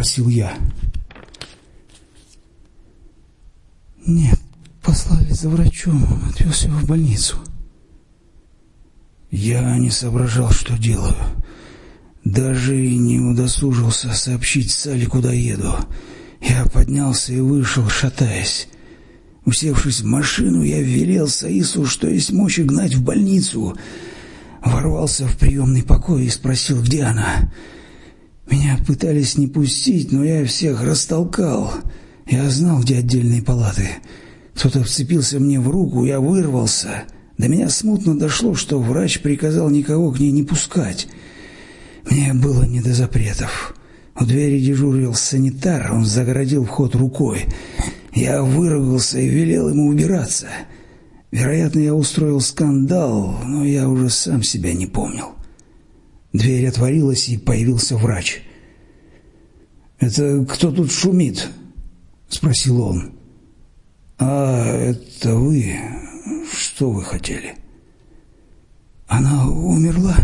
Спросил я. Нет, послали за врачом, отвез его в больницу. Я не соображал, что делаю. Даже не удосужился сообщить Салли, куда еду. Я поднялся и вышел, шатаясь. Усевшись в машину, я велел Саису, что есть мочи гнать в больницу. Ворвался в приемный покой и спросил, где она. Меня пытались не пустить, но я всех растолкал. Я знал, где отдельные палаты. Кто-то вцепился мне в руку, я вырвался. До меня смутно дошло, что врач приказал никого к ней не пускать. Мне было не до запретов. У двери дежурил санитар, он загородил вход рукой. Я выругался и велел ему убираться. Вероятно, я устроил скандал, но я уже сам себя не помнил. Дверь отворилась, и появился врач. «Это кто тут шумит?» — спросил он. «А это вы? Что вы хотели?» «Она умерла?»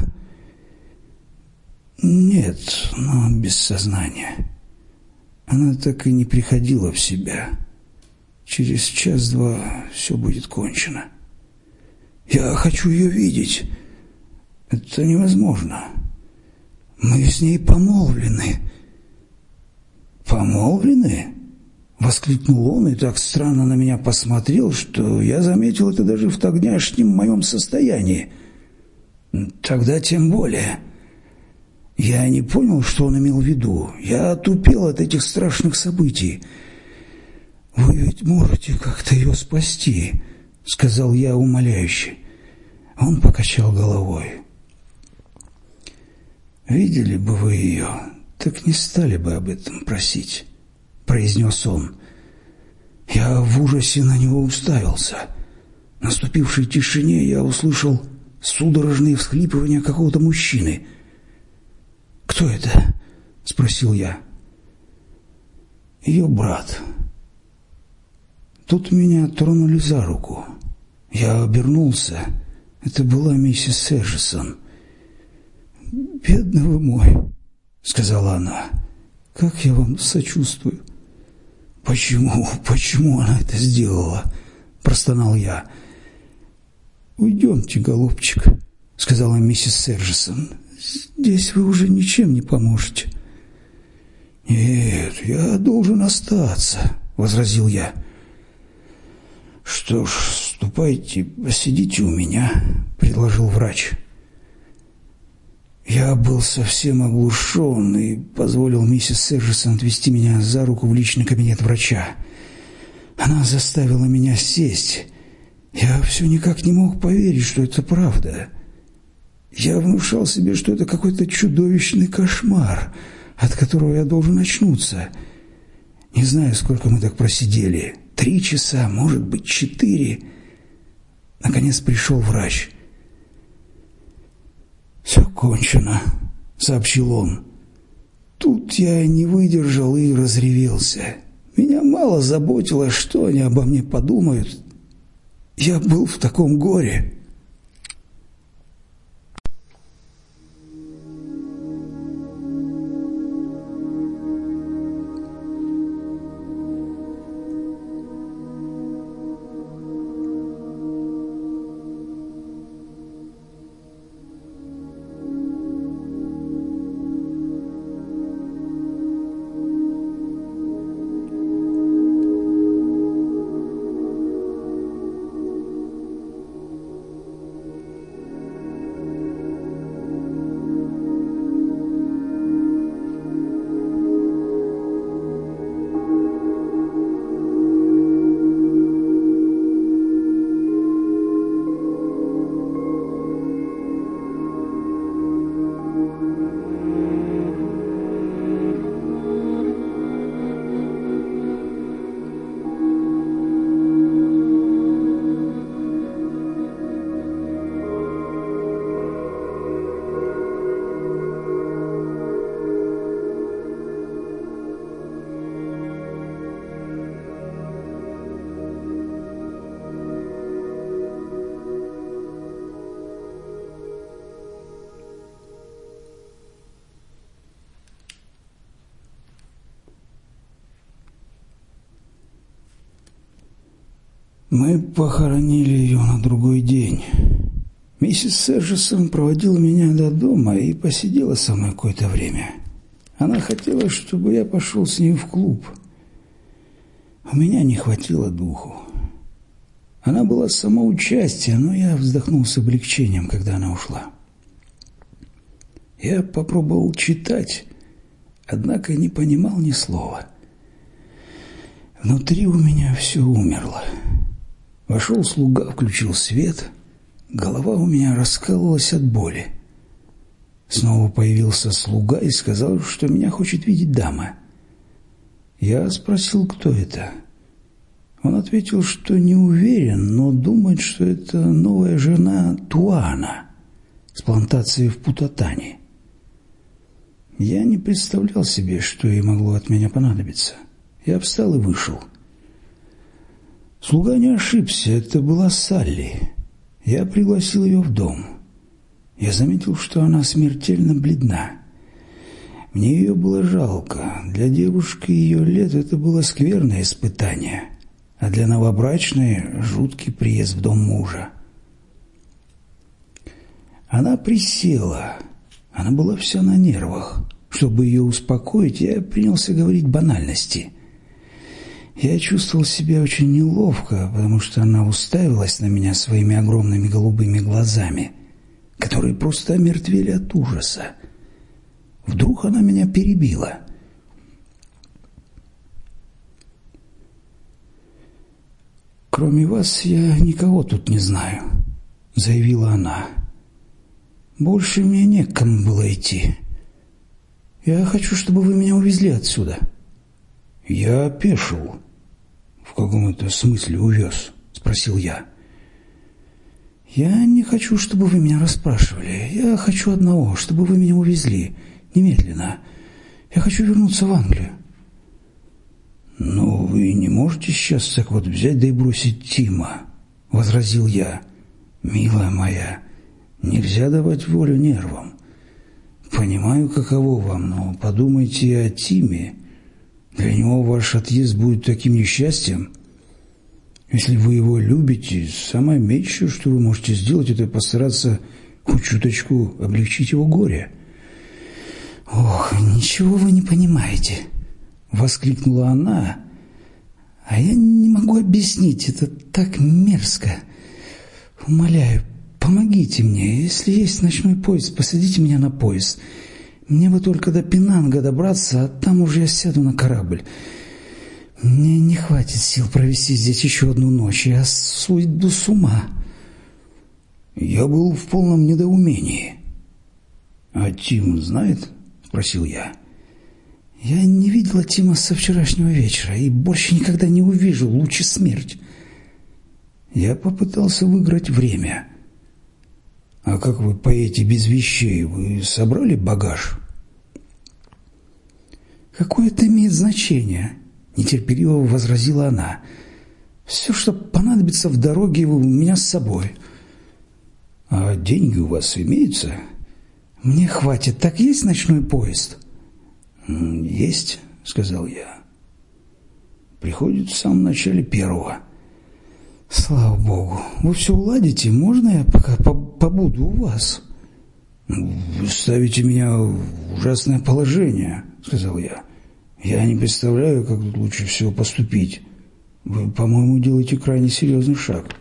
«Нет, но без сознания. Она так и не приходила в себя. Через час-два все будет кончено. Я хочу ее видеть. Это невозможно. Мы с ней помолвлены». «Помолвлены?» — воскликнул он и так странно на меня посмотрел, что я заметил это даже в тогдняшнем моем состоянии. «Тогда тем более». Я не понял, что он имел в виду. Я отупел от этих страшных событий. «Вы ведь можете как-то ее спасти», — сказал я умоляюще. Он покачал головой. «Видели бы вы ее, так не стали бы об этом просить», — произнес он. Я в ужасе на него уставился. В наступившей тишине я услышал судорожные всхлипывания какого-то мужчины — «Кто это?» — спросил я. «Ее брат». Тут меня тронули за руку. Я обернулся. Это была миссис Эджисон. «Бедный вы мой», — сказала она. «Как я вам сочувствую». «Почему? Почему она это сделала?» — простонал я. «Уйдемте, голубчик», — сказала миссис Сержисон. Здесь вы уже ничем не поможете. Нет, я должен остаться, возразил я. Что ж, ступайте, посидите у меня, предложил врач. Я был совсем оглушен и позволил миссис Сержисон отвести меня за руку в личный кабинет врача. Она заставила меня сесть. Я все никак не мог поверить, что это правда. Я внушал себе, что это какой-то чудовищный кошмар, от которого я должен очнуться. Не знаю, сколько мы так просидели. Три часа, может быть, четыре. Наконец пришел врач. «Все кончено», — сообщил он. Тут я не выдержал и разревелся. Меня мало заботило, что они обо мне подумают. Я был в таком горе. Мы похоронили ее на другой день. Миссис Сержесон проводила меня до дома и посидела со мной какое-то время. Она хотела, чтобы я пошел с ней в клуб. У меня не хватило духу. Она была самоучастие, но я вздохнул с облегчением, когда она ушла. Я попробовал читать, однако не понимал ни слова. Внутри у меня все умерло. Вошел слуга, включил свет. Голова у меня раскалывалась от боли. Снова появился слуга и сказал, что меня хочет видеть дама. Я спросил, кто это. Он ответил, что не уверен, но думает, что это новая жена Туана с плантации в Путатане. Я не представлял себе, что ей могло от меня понадобиться. Я встал и вышел. Слуга не ошибся, это была Салли. Я пригласил ее в дом. Я заметил, что она смертельно бледна. Мне ее было жалко. Для девушки ее лет это было скверное испытание, а для новобрачной – жуткий приезд в дом мужа. Она присела. Она была вся на нервах. Чтобы ее успокоить, я принялся говорить банальности. Я чувствовал себя очень неловко, потому что она уставилась на меня своими огромными голубыми глазами, которые просто омертвели от ужаса. Вдруг она меня перебила. «Кроме вас я никого тут не знаю», — заявила она. «Больше мне некому было идти. Я хочу, чтобы вы меня увезли отсюда». «Я опешил», в каком это смысле увез?» – спросил я. «Я не хочу, чтобы вы меня расспрашивали. Я хочу одного, чтобы вы меня увезли. Немедленно. Я хочу вернуться в Англию». «Но вы не можете сейчас так вот взять да и бросить Тима», — возразил я. «Милая моя, нельзя давать волю нервам. Понимаю, каково вам, но подумайте о Тиме. Для него ваш отъезд будет таким несчастьем. Если вы его любите, самое меньшее, что вы можете сделать, это постараться хоть чуточку облегчить его горе. «Ох, ничего вы не понимаете!» — воскликнула она. «А я не могу объяснить, это так мерзко. Умоляю, помогите мне. Если есть ночной поезд, посадите меня на поезд». Мне бы только до Пенанга добраться, а там уже я сяду на корабль. Мне не хватит сил провести здесь еще одну ночь. Я суйду с ума. Я был в полном недоумении. «А Тим знает?» – спросил я. «Я не видела Тима со вчерашнего вечера и больше никогда не увижу, лучше смерть». Я попытался выиграть время – «А как вы поедете без вещей? Вы собрали багаж?» «Какое это имеет значение?» – нетерпеливо возразила она. «Все, что понадобится в дороге, у меня с собой». «А деньги у вас имеются?» «Мне хватит. Так есть ночной поезд?» «Есть», — сказал я. «Приходит в самом начале первого». «Слава Богу! Вы все уладите? Можно я пока побуду у вас?» «Вы ставите меня в ужасное положение», — сказал я. «Я не представляю, как тут лучше всего поступить. Вы, по-моему, делаете крайне серьезный шаг».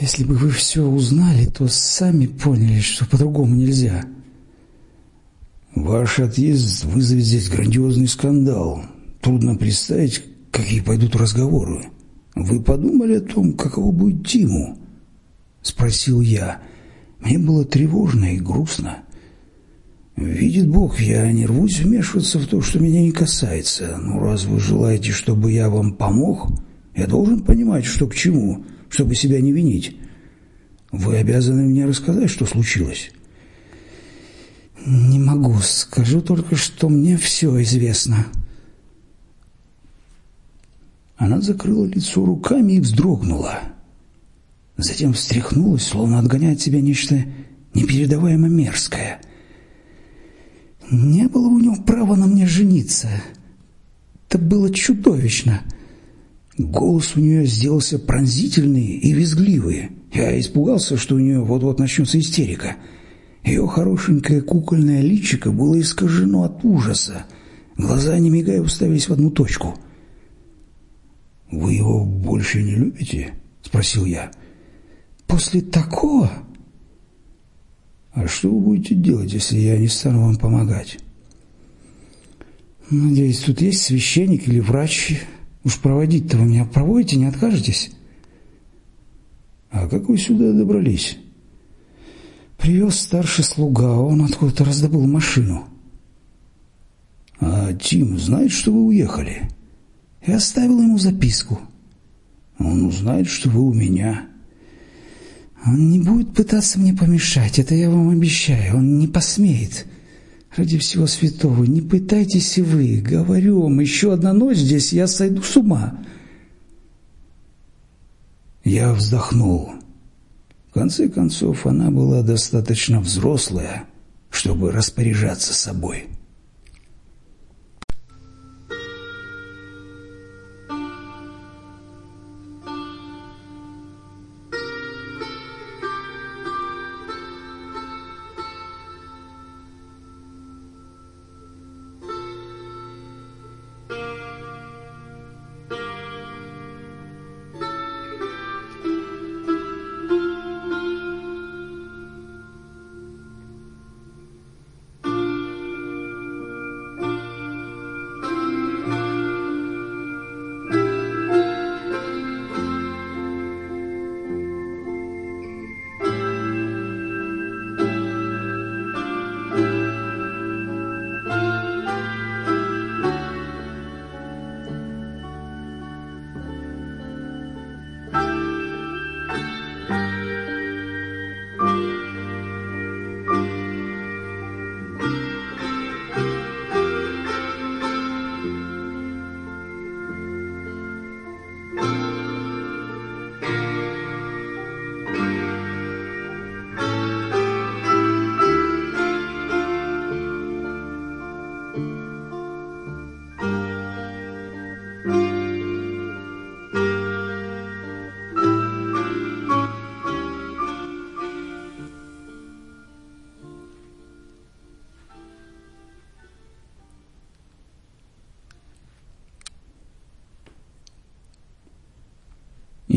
«Если бы вы все узнали, то сами поняли, что по-другому нельзя». «Ваш отъезд вызовет здесь грандиозный скандал. Трудно представить, какие пойдут разговоры. Вы подумали о том, каково будет Тиму?» Спросил я. Мне было тревожно и грустно. «Видит Бог, я не рвусь вмешиваться в то, что меня не касается. Но раз вы желаете, чтобы я вам помог, я должен понимать, что к чему, чтобы себя не винить. Вы обязаны мне рассказать, что случилось». «Не могу. Скажу только, что мне все известно». Она закрыла лицо руками и вздрогнула. Затем встряхнулась, словно отгоняя от себя нечто непередаваемо мерзкое. Не было у него права на мне жениться. Это было чудовищно. Голос у нее сделался пронзительный и визгливый. Я испугался, что у нее вот-вот начнется истерика. Ее хорошенькое кукольное личико было искажено от ужаса. Глаза, не мигая, уставились в одну точку. «Вы его больше не любите?» — спросил я. «После такого?» «А что вы будете делать, если я не стану вам помогать?» «Надеюсь, тут есть священник или врач. Уж проводить-то вы меня проводите, не откажетесь?» «А как вы сюда добрались?» «Привез старший слуга, он откуда-то раздобыл машину». «А Тим знает, что вы уехали?» «Я оставил ему записку». «Он узнает, что вы у меня». «Он не будет пытаться мне помешать, это я вам обещаю, он не посмеет». Ради всего святого, не пытайтесь и вы. Говорю вам, еще одна ночь здесь, я сойду с ума. Я вздохнул. В конце концов, она была достаточно взрослая, чтобы распоряжаться собой.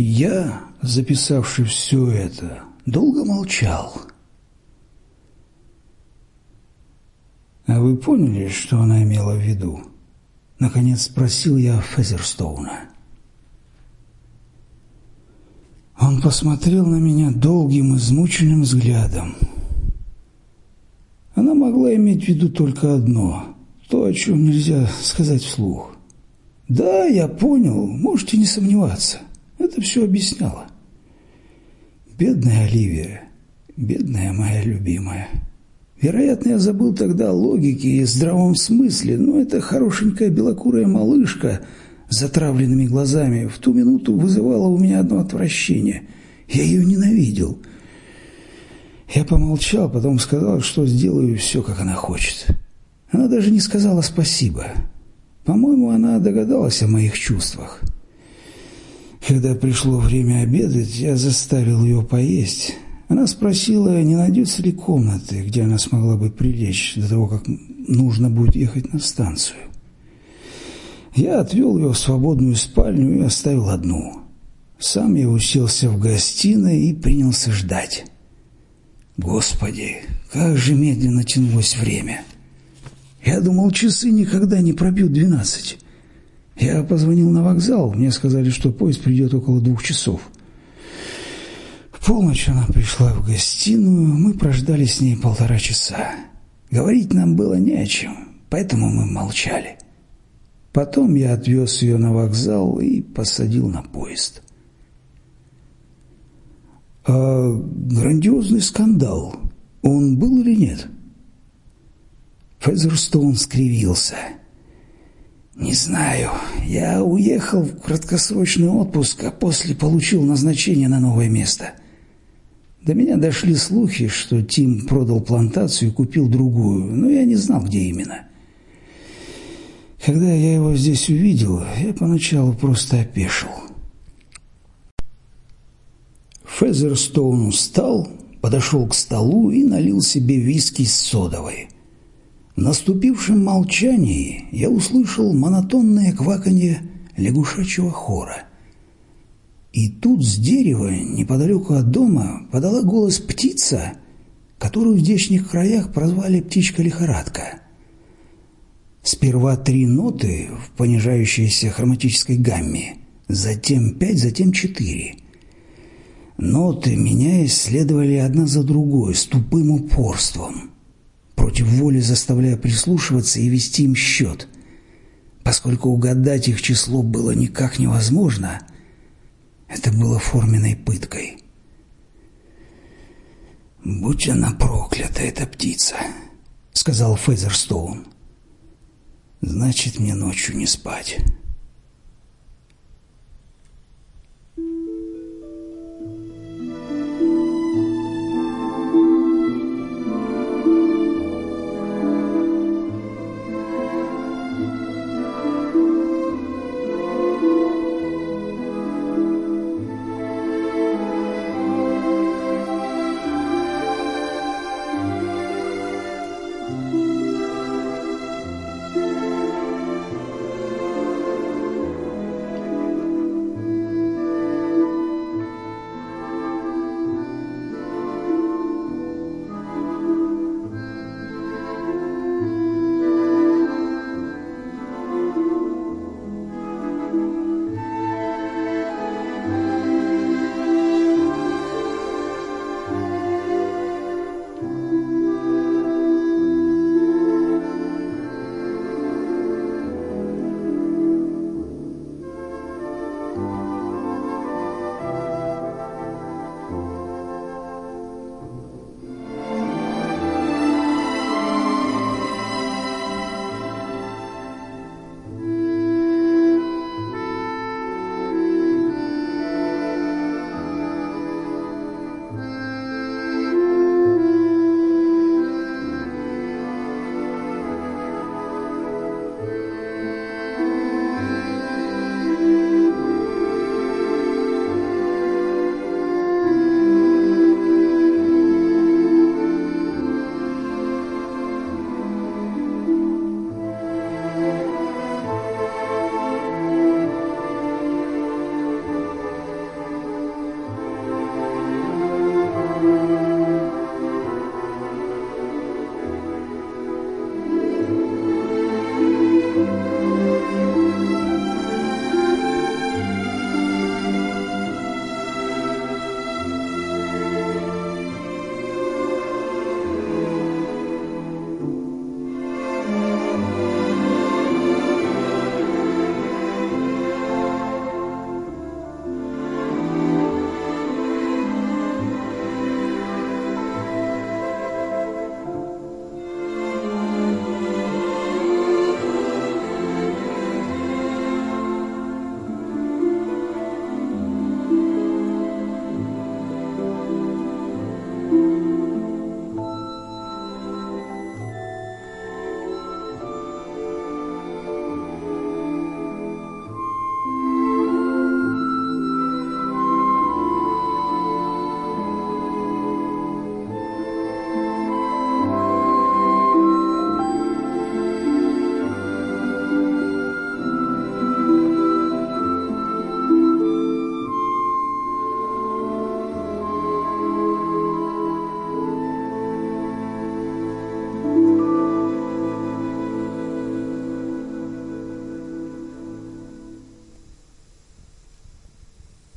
Я, записавший все это, долго молчал. «А вы поняли, что она имела в виду?» Наконец спросил я Фезерстоуна. Он посмотрел на меня долгим, измученным взглядом. Она могла иметь в виду только одно, то, о чем нельзя сказать вслух. «Да, я понял, можете не сомневаться». Это все объясняло. Бедная Оливия, бедная моя любимая. Вероятно, я забыл тогда о логике и здравом смысле, но эта хорошенькая белокурая малышка с затравленными глазами в ту минуту вызывала у меня одно отвращение. Я ее ненавидел. Я помолчал, потом сказал, что сделаю все, как она хочет. Она даже не сказала спасибо. По-моему, она догадалась о моих чувствах. Когда пришло время обедать, я заставил ее поесть. Она спросила, не найдется ли комнаты, где она смогла бы прилечь до того, как нужно будет ехать на станцию. Я отвел ее в свободную спальню и оставил одну. Сам я уселся в гостиной и принялся ждать. Господи, как же медленно тянулось время. Я думал, часы никогда не пробьют двенадцать. Я позвонил на вокзал, мне сказали, что поезд придет около двух часов. В полночь она пришла в гостиную, мы прождали с ней полтора часа. Говорить нам было не о чем, поэтому мы молчали. Потом я отвез ее на вокзал и посадил на поезд. А грандиозный скандал, он был или нет? Фезерстоун скривился – «Не знаю. Я уехал в краткосрочный отпуск, а после получил назначение на новое место. До меня дошли слухи, что Тим продал плантацию и купил другую, но я не знал, где именно. Когда я его здесь увидел, я поначалу просто опешил. Фезерстоун устал, подошел к столу и налил себе виски с содовой. В наступившем молчании я услышал монотонное кваканье лягушачьего хора. И тут с дерева, неподалеку от дома, подала голос птица, которую в здешних краях прозвали птичка-лихорадка. Сперва три ноты в понижающейся хроматической гамме, затем пять, затем четыре. Ноты, меняясь, следовали одна за другой с тупым упорством, против воли заставляя прислушиваться и вести им счет. Поскольку угадать их число было никак невозможно, это было форменной пыткой. «Будь она проклята, эта птица», — сказал Фезерстоун. Значит, мне ночью не спать.